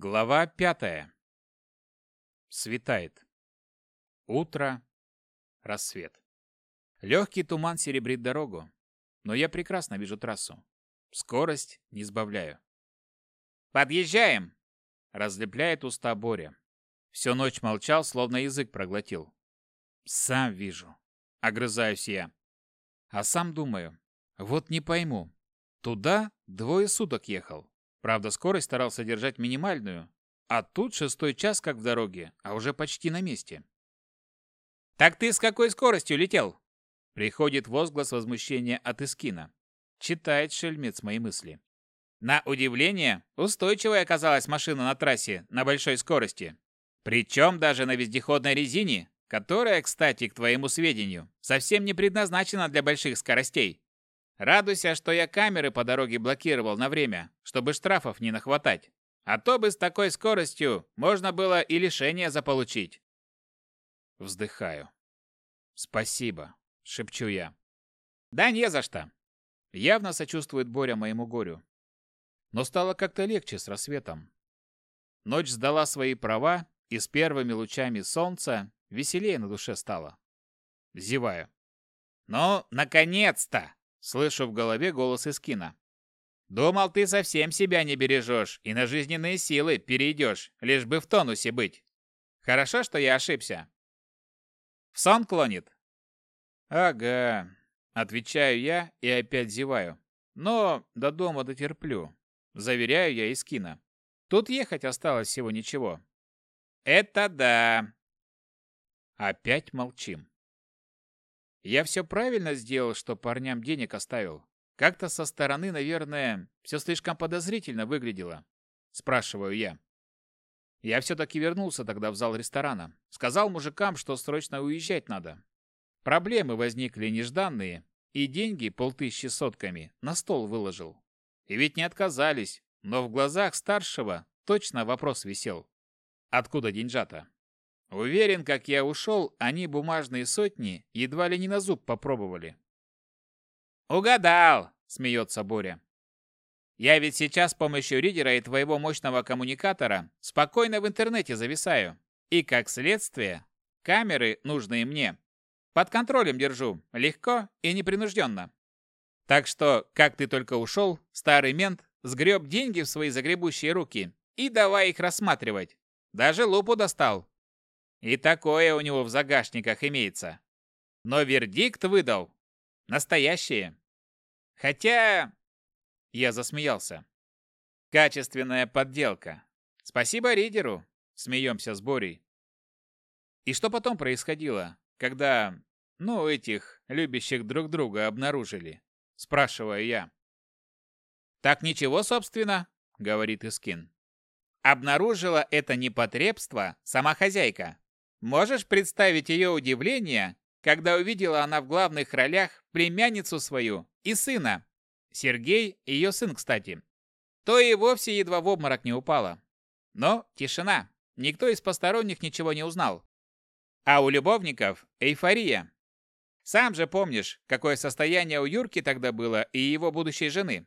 Глава пятая. Светает. Утро. Рассвет. Легкий туман серебрит дорогу, но я прекрасно вижу трассу. Скорость не сбавляю. «Подъезжаем!» — разлепляет уста Боря. Всю ночь молчал, словно язык проглотил. «Сам вижу», — огрызаюсь я. А сам думаю, вот не пойму. Туда двое суток ехал, Правда, скорость старался держать минимальную. А тут шестой час как в дороге, а уже почти на месте. «Так ты с какой скоростью летел?» Приходит возглас возмущения от Искина. Читает шельмец мои мысли. На удивление, устойчивой оказалась машина на трассе на большой скорости. Причем даже на вездеходной резине, которая, кстати, к твоему сведению, совсем не предназначена для больших скоростей. Радуйся, что я камеры по дороге блокировал на время, чтобы штрафов не нахватать. А то бы с такой скоростью можно было и лишение заполучить. Вздыхаю. Спасибо, шепчу я. Да не за что. Явно сочувствует Боря моему горю. Но стало как-то легче с рассветом. Ночь сдала свои права, и с первыми лучами солнца веселее на душе стало. Зеваю. «Ну, наконец-то!» Слышу в голове голос Искина. «Думал, ты совсем себя не бережешь и на жизненные силы перейдешь, лишь бы в тонусе быть. Хорошо, что я ошибся». «В сон клонит?» «Ага», — отвечаю я и опять зеваю. «Но до дома дотерплю», — заверяю я Искина. «Тут ехать осталось всего ничего». «Это да!» Опять молчим. Я все правильно сделал, что парням денег оставил. Как-то со стороны, наверное, все слишком подозрительно выглядело. Спрашиваю я. Я все-таки вернулся тогда в зал ресторана. Сказал мужикам, что срочно уезжать надо. Проблемы возникли нежданные, и деньги, полтыщи сотками, на стол выложил. И ведь не отказались, но в глазах старшего точно вопрос висел. Откуда деньжата? Уверен, как я ушел, они бумажные сотни едва ли не на зуб попробовали. «Угадал!» – смеется Боря. «Я ведь сейчас с помощью ридера и твоего мощного коммуникатора спокойно в интернете зависаю. И, как следствие, камеры, нужные мне, под контролем держу, легко и непринужденно. Так что, как ты только ушел, старый мент сгреб деньги в свои загребущие руки и давай их рассматривать. Даже лупу достал, и такое у него в загашниках имеется. Но вердикт выдал. Настоящее. Хотя... Я засмеялся. Качественная подделка. Спасибо ридеру. Смеемся с Борей. И что потом происходило, когда, ну, этих любящих друг друга обнаружили? Спрашиваю я. Так ничего, собственно, говорит Искин. Обнаружила это непотребство сама хозяйка. Можешь представить ее удивление, когда увидела она в главных ролях племянницу свою и сына. Сергей – ее сын, кстати. То и вовсе едва в обморок не упала. Но тишина. Никто из посторонних ничего не узнал. А у любовников – эйфория. Сам же помнишь, какое состояние у Юрки тогда было и его будущей жены.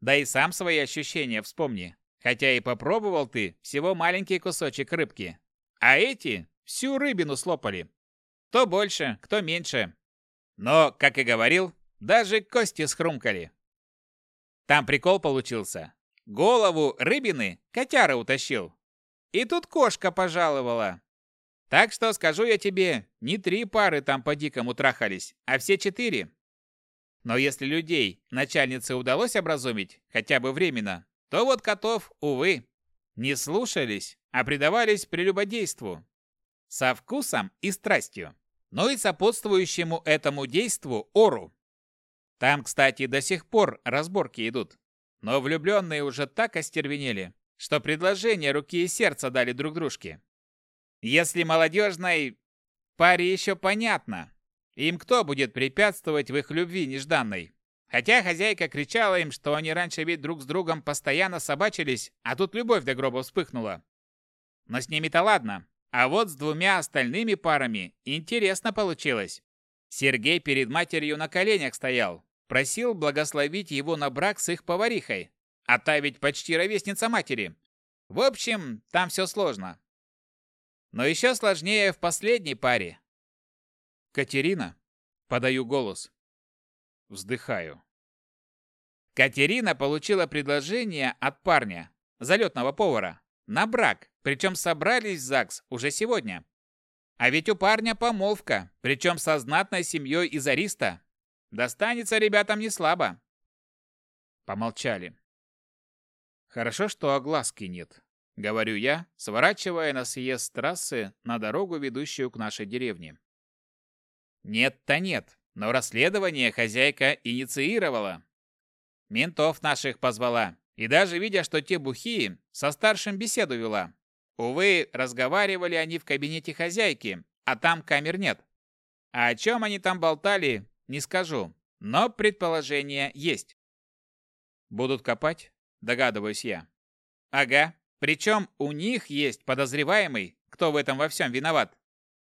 Да и сам свои ощущения вспомни. Хотя и попробовал ты всего маленький кусочек рыбки. А эти Всю рыбину слопали. Кто больше, кто меньше. Но, как и говорил, даже кости схрумкали. Там прикол получился. Голову рыбины котяра утащил. И тут кошка пожаловала. Так что скажу я тебе, не три пары там по дикому трахались, а все четыре. Но если людей начальнице удалось образумить, хотя бы временно, то вот котов, увы, не слушались, а предавались прелюбодейству со вкусом и страстью, но и сопутствующему этому действу ору. Там, кстати, до сих пор разборки идут, но влюбленные уже так остервенели, что предложения руки и сердца дали друг дружке. Если молодежной паре еще понятно, им кто будет препятствовать в их любви нежданной? Хотя хозяйка кричала им, что они раньше ведь друг с другом постоянно собачились, а тут любовь до гроба вспыхнула. Но с ними-то ладно. А вот с двумя остальными парами интересно получилось. Сергей перед матерью на коленях стоял, просил благословить его на брак с их поварихой, а та ведь почти ровесница матери. В общем, там все сложно. Но еще сложнее в последней паре. Катерина. Подаю голос. Вздыхаю. Катерина получила предложение от парня, залетного повара, на брак. Причем собрались в ЗАГС уже сегодня. А ведь у парня помолвка, причем со знатной семьей из Ариста. Достанется ребятам не слабо. Помолчали. Хорошо, что огласки нет, говорю я, сворачивая на съезд трассы на дорогу, ведущую к нашей деревне. Нет-то нет, но расследование хозяйка инициировала. Ментов наших позвала, и даже видя, что те бухие, со старшим беседу вела, Увы, разговаривали они в кабинете хозяйки, а там камер нет. А о чем они там болтали, не скажу, но предположение есть. Будут копать, догадываюсь я. Ага, причем у них есть подозреваемый, кто в этом во всем виноват.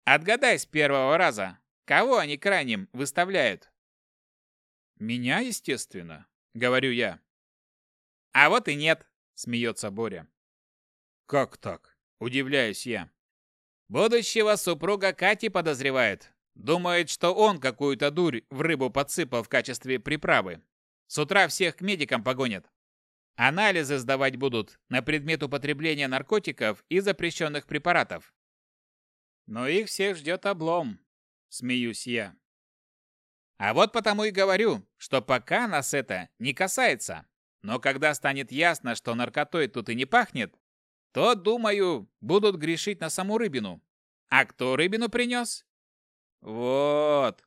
Отгадай с первого раза, кого они крайним выставляют. Меня, естественно, говорю я. А вот и нет, смеется Боря. Как так? Удивляюсь я. Будущего супруга Кати подозревает. Думает, что он какую-то дурь в рыбу подсыпал в качестве приправы. С утра всех к медикам погонят. Анализы сдавать будут на предмет употребления наркотиков и запрещенных препаратов. Но их всех ждет облом, смеюсь я. А вот потому и говорю, что пока нас это не касается. Но когда станет ясно, что наркотой тут и не пахнет, то, думаю, будут грешить на саму рыбину. А кто рыбину принес? Вот.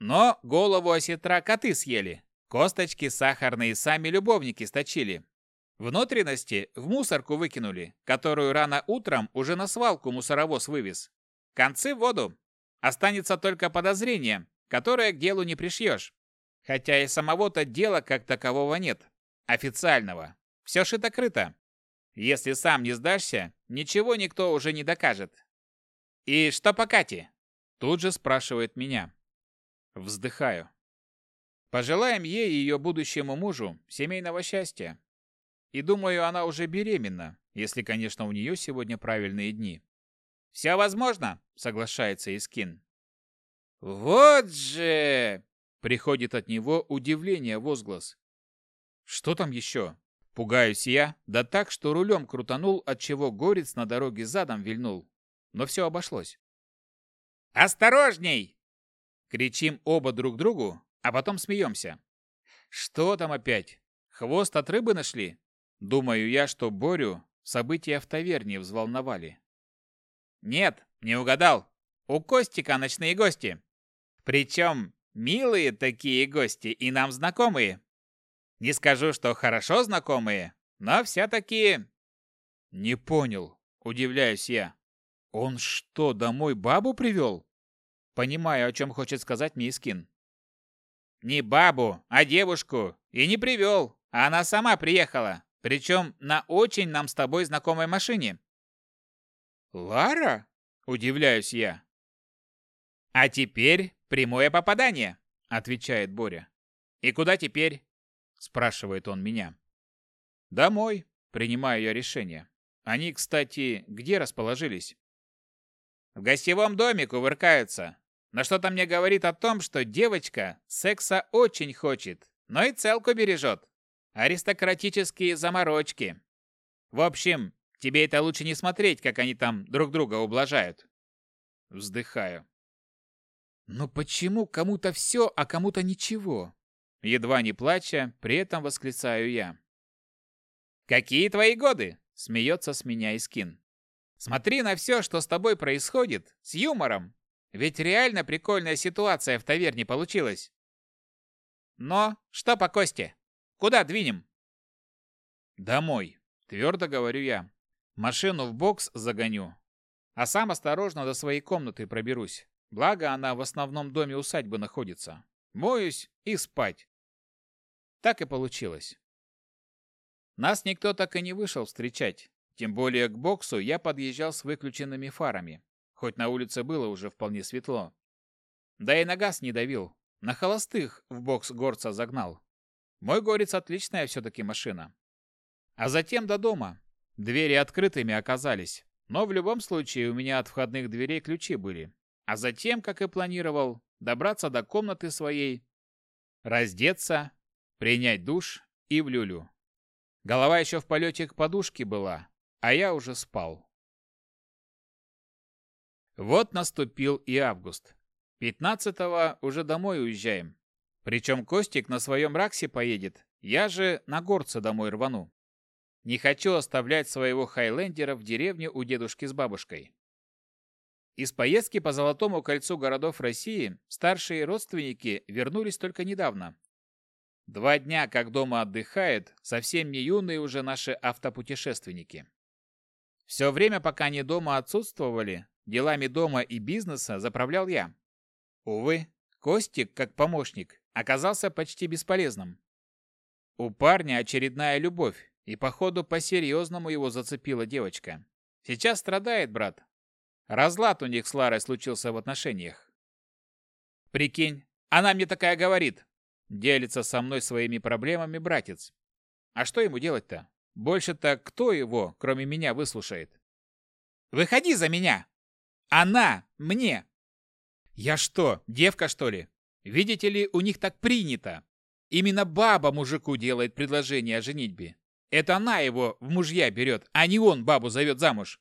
Но голову осетра коты съели. Косточки сахарные сами любовники сточили. Внутренности в мусорку выкинули, которую рано утром уже на свалку мусоровоз вывез. Концы в воду. Останется только подозрение, которое к делу не пришьешь. Хотя и самого-то дела как такового нет. Официального. Все шито-крыто. Если сам не сдашься, ничего никто уже не докажет. И что по Кате? Тут же спрашивает меня. Вздыхаю. Пожелаем ей и ее будущему мужу семейного счастья. И думаю, она уже беременна, если, конечно, у нее сегодня правильные дни. «Все возможно», — соглашается Искин. «Вот же!» — приходит от него удивление возглас. «Что там еще?» Пугаюсь я, да так, что рулем крутанул, отчего горец на дороге задом вильнул. Но все обошлось. «Осторожней!» Кричим оба друг другу, а потом смеемся. «Что там опять? Хвост от рыбы нашли?» Думаю я, что Борю события в таверне взволновали. «Нет, не угадал. У Костика ночные гости. Причем милые такие гости и нам знакомые. Не скажу, что хорошо знакомые, но все-таки...» «Не понял», — удивляюсь я. «Он что, домой бабу привел?» Понимаю, о чем хочет сказать Мискин. «Не бабу, а девушку. И не привел. Она сама приехала. Причем на очень нам с тобой знакомой машине». «Лара?» – удивляюсь я. «А теперь прямое попадание», – отвечает Боря. «И куда теперь? спрашивает он меня. Домой, принимаю я решение. Они, кстати, где расположились? В гостевом доме кувыркаются. Но что-то мне говорит о том, что девочка секса очень хочет, но и целку бережет. Аристократические заморочки. В общем, тебе это лучше не смотреть, как они там друг друга ублажают. Вздыхаю. Но почему кому-то все, а кому-то ничего? Едва не плача, при этом восклицаю я. «Какие твои годы?» – смеется с меня Искин. «Смотри на все, что с тобой происходит, с юмором. Ведь реально прикольная ситуация в таверне получилась». «Но что по Косте? Куда двинем?» «Домой», – твердо говорю я. «Машину в бокс загоню, а сам осторожно до своей комнаты проберусь. Благо, она в основном доме усадьбы находится. Моюсь и спать. Так и получилось. Нас никто так и не вышел встречать. Тем более к боксу я подъезжал с выключенными фарами, хоть на улице было уже вполне светло. Да и на газ не давил. На холостых в бокс горца загнал. Мой горец отличная все-таки машина. А затем до дома. Двери открытыми оказались, но в любом случае у меня от входных дверей ключи были. А затем, как и планировал, добраться до комнаты своей, раздеться, принять душ и в люлю. Голова еще в полете к подушке была, а я уже спал. Вот наступил и август. 15-го уже домой уезжаем. Причем Костик на своем Раксе поедет, я же на горце домой рвану. Не хочу оставлять своего Хайлендера в деревне у дедушки с бабушкой. Из поездки по Золотому кольцу городов России старшие родственники вернулись только недавно, Два дня, как дома отдыхает, совсем не юные уже наши автопутешественники. Все время, пока они дома отсутствовали, делами дома и бизнеса заправлял я. Увы, Костик, как помощник, оказался почти бесполезным. У парня очередная любовь, и походу по-серьезному его зацепила девочка. Сейчас страдает брат. Разлад у них с Ларой случился в отношениях. Прикинь, она мне такая говорит. Делится со мной своими проблемами братец. А что ему делать-то? Больше-то кто его, кроме меня, выслушает? Выходи за меня! Она! Мне! Я что, девка, что ли? Видите ли, у них так принято. Именно баба мужику делает предложение о женитьбе. Это она его в мужья берет, а не он бабу зовет замуж.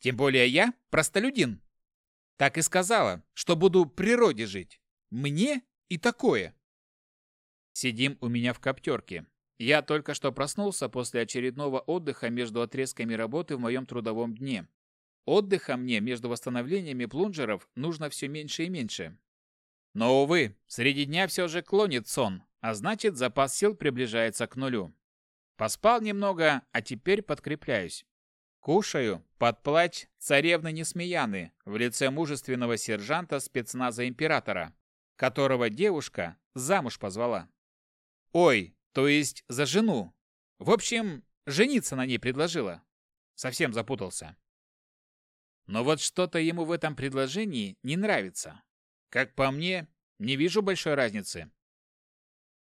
Тем более я простолюдин. Так и сказала, что буду природе жить. Мне и такое. Сидим у меня в коптерке. Я только что проснулся после очередного отдыха между отрезками работы в моем трудовом дне. Отдыха мне между восстановлениями плунжеров нужно все меньше и меньше. Но, увы, среди дня все же клонит сон, а значит запас сил приближается к нулю. Поспал немного, а теперь подкрепляюсь. Кушаю под плач царевны Несмеяны в лице мужественного сержанта спецназа императора, которого девушка замуж позвала. Ой, то есть за жену. В общем, жениться на ней предложила. Совсем запутался. Но вот что-то ему в этом предложении не нравится. Как по мне, не вижу большой разницы.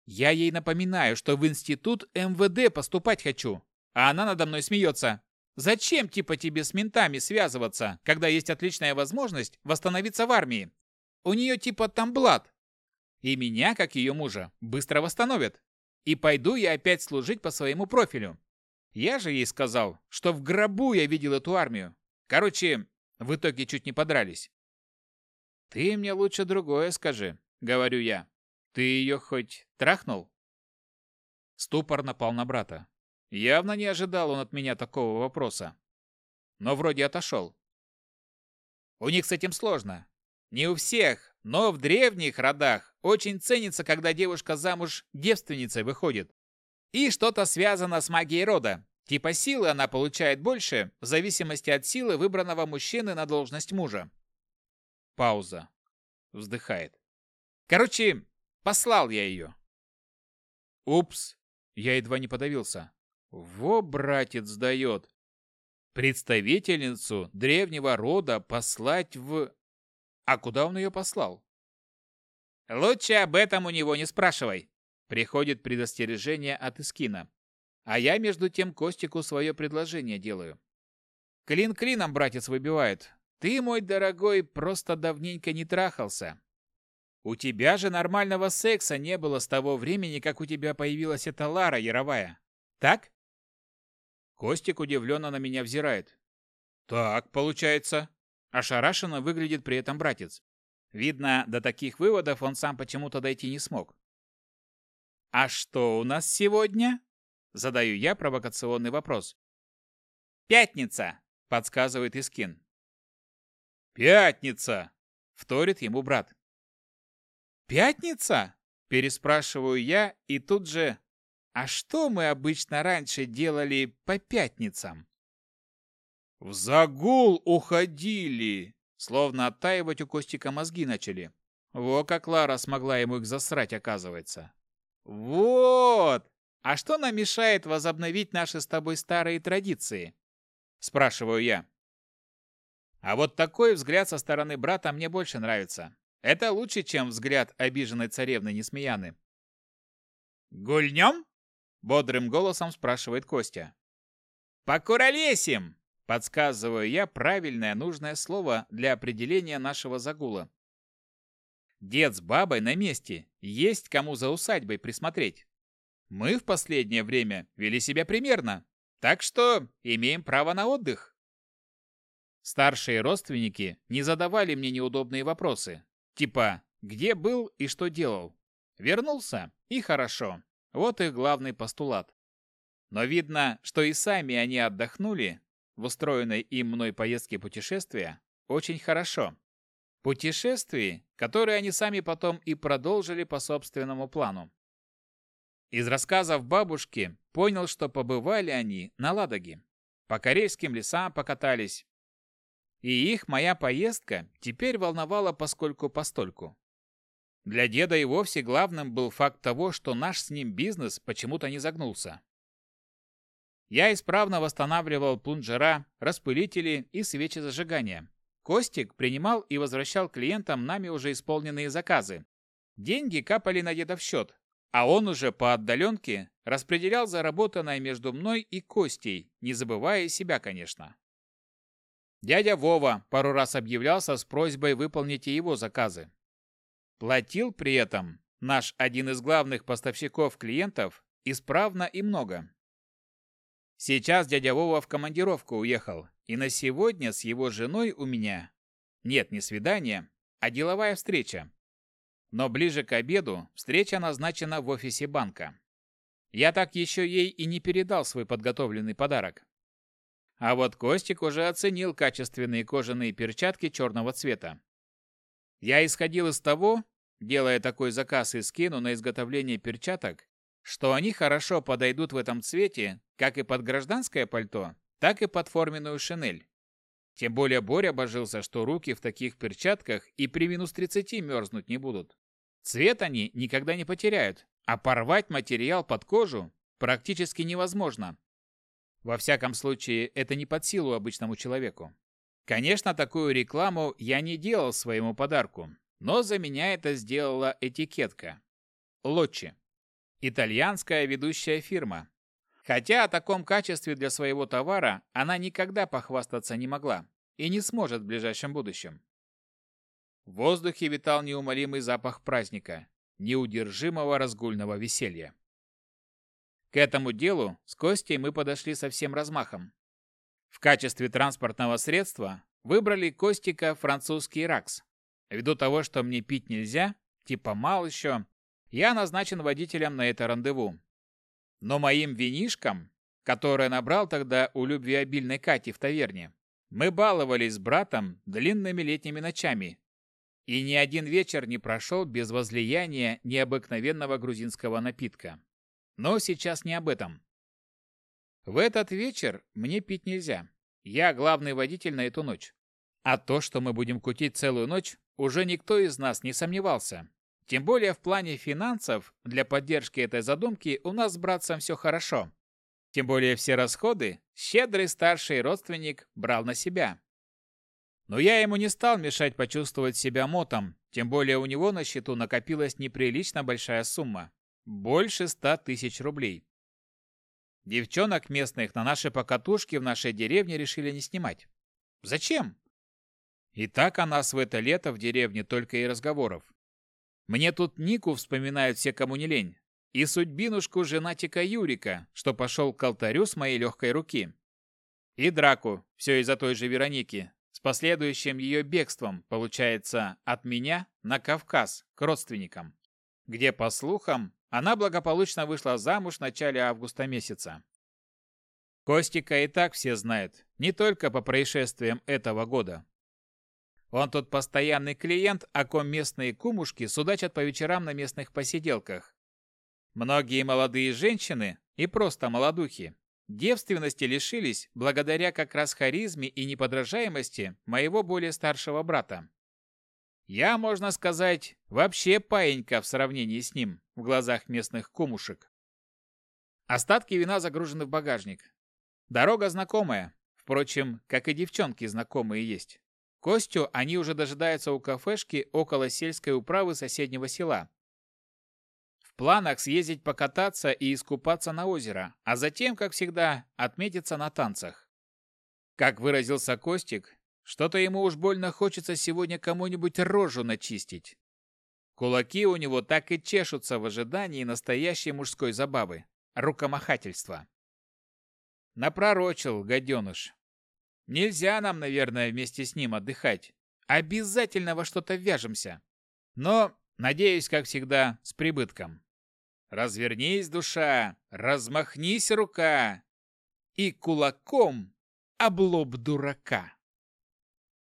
Я ей напоминаю, что в институт МВД поступать хочу, а она надо мной смеется. Зачем типа тебе с ментами связываться, когда есть отличная возможность восстановиться в армии? У нее типа там блат, и меня, как ее мужа, быстро восстановят. И пойду я опять служить по своему профилю. Я же ей сказал, что в гробу я видел эту армию. Короче, в итоге чуть не подрались. «Ты мне лучше другое скажи», — говорю я. «Ты ее хоть трахнул?» Ступор напал на брата. Явно не ожидал он от меня такого вопроса. Но вроде отошел. «У них с этим сложно. Не у всех, но в древних родах очень ценится, когда девушка замуж девственницей выходит. И что-то связано с магией рода. Типа силы она получает больше, в зависимости от силы выбранного мужчины на должность мужа. Пауза. Вздыхает. Короче, послал я ее. Упс. Я едва не подавился. Во, братец, дает. Представительницу древнего рода послать в... А куда он ее послал? Лучше об этом у него не спрашивай. Приходит предостережение от Искина. А я, между тем, Костику свое предложение делаю. Клин клином братец выбивает. Ты, мой дорогой, просто давненько не трахался. У тебя же нормального секса не было с того времени, как у тебя появилась эта Лара Яровая. Так? Костик удивленно на меня взирает. Так, получается. Ошарашенно выглядит при этом братец. Видно, до таких выводов он сам почему-то дойти не смог. «А что у нас сегодня?» Задаю я провокационный вопрос. «Пятница!» – подсказывает Искин. «Пятница!» – вторит ему брат. «Пятница?» – переспрашиваю я и тут же... «А что мы обычно раньше делали по пятницам?» В загул уходили, словно оттаивать у Костика мозги начали. Во как Лара смогла ему их засрать, оказывается. Вот! А что нам мешает возобновить наши с тобой старые традиции? Спрашиваю я. А вот такой взгляд со стороны брата мне больше нравится. Это лучше, чем взгляд обиженной царевны Несмеяны. «Гульнем?» — бодрым голосом спрашивает Костя. «Покуролесим!» Подсказываю я правильное нужное слово для определения нашего загула. Дед с бабой на месте, есть кому за усадьбой присмотреть. Мы в последнее время вели себя примерно, так что имеем право на отдых. Старшие родственники не задавали мне неудобные вопросы, типа «Где был и что делал?» Вернулся и хорошо. Вот их главный постулат. Но видно, что и сами они отдохнули, в устроенной им мной поездке путешествия очень хорошо. Путешествий, которые они сами потом и продолжили по собственному плану. Из рассказов бабушки понял, что побывали они на Ладоге. По корейским лесам покатались. И их моя поездка теперь волновала поскольку-постольку. Для деда и вовсе главным был факт того, что наш с ним бизнес почему-то не загнулся. Я исправно восстанавливал плунжера, распылители и свечи зажигания. Костик принимал и возвращал клиентам нами уже исполненные заказы. Деньги капали на деда в счет, а он уже по отдаленке распределял заработанное между мной и Костей, не забывая себя, конечно. Дядя Вова пару раз объявлялся с просьбой выполнить его заказы. Платил при этом наш один из главных поставщиков клиентов исправно и много. Сейчас дядя Вова в командировку уехал, и на сегодня с его женой у меня нет не свидание, а деловая встреча. Но ближе к обеду встреча назначена в офисе банка. Я так еще ей и не передал свой подготовленный подарок. А вот Костик уже оценил качественные кожаные перчатки черного цвета. Я исходил из того, делая такой заказ и скину на изготовление перчаток, что они хорошо подойдут в этом цвете, как и под гражданское пальто, так и под форменную шинель. Тем более Боря божился, что руки в таких перчатках и при минус 30 мерзнуть не будут. Цвет они никогда не потеряют, а порвать материал под кожу практически невозможно. Во всяком случае, это не под силу обычному человеку. Конечно, такую рекламу я не делал своему подарку, но за меня это сделала этикетка. Лотчи итальянская ведущая фирма. Хотя о таком качестве для своего товара она никогда похвастаться не могла и не сможет в ближайшем будущем. В воздухе витал неумолимый запах праздника, неудержимого разгульного веселья. К этому делу с Костей мы подошли со всем размахом. В качестве транспортного средства выбрали Костика французский ракс. Ввиду того, что мне пить нельзя, типа мал еще, я назначен водителем на это рандеву. Но моим винишкам, которые набрал тогда у любви обильной Кати в таверне, мы баловались с братом длинными летними ночами. И ни один вечер не прошел без возлияния необыкновенного грузинского напитка. Но сейчас не об этом. В этот вечер мне пить нельзя. Я главный водитель на эту ночь. А то, что мы будем кутить целую ночь, уже никто из нас не сомневался. Тем более в плане финансов для поддержки этой задумки у нас с братцем все хорошо. Тем более все расходы щедрый старший родственник брал на себя. Но я ему не стал мешать почувствовать себя мотом, тем более у него на счету накопилась неприлично большая сумма. Больше ста тысяч рублей. Девчонок местных на наши покатушки в нашей деревне решили не снимать. Зачем? И так о нас в это лето в деревне только и разговоров. Мне тут Нику вспоминают все, кому не лень. И судьбинушку женатика Юрика, что пошел к алтарю с моей легкой руки. И драку, все из-за той же Вероники, с последующим ее бегством, получается, от меня на Кавказ, к родственникам. Где, по слухам, она благополучно вышла замуж в начале августа месяца. Костика и так все знают, не только по происшествиям этого года. Он тут постоянный клиент, о ком местные кумушки судачат по вечерам на местных посиделках. Многие молодые женщины и просто молодухи девственности лишились благодаря как раз харизме и неподражаемости моего более старшего брата. Я, можно сказать, вообще паинька в сравнении с ним в глазах местных кумушек. Остатки вина загружены в багажник. Дорога знакомая, впрочем, как и девчонки знакомые есть. Костю они уже дожидаются у кафешки около сельской управы соседнего села. В планах съездить покататься и искупаться на озеро, а затем, как всегда, отметиться на танцах. Как выразился Костик, что-то ему уж больно хочется сегодня кому-нибудь рожу начистить. Кулаки у него так и чешутся в ожидании настоящей мужской забавы – рукомахательства. Напророчил, гаденыш. Нельзя нам, наверное, вместе с ним отдыхать. Обязательно во что-то вяжемся. Но, надеюсь, как всегда, с прибытком. Развернись, душа, размахнись, рука, и кулаком облоб дурака.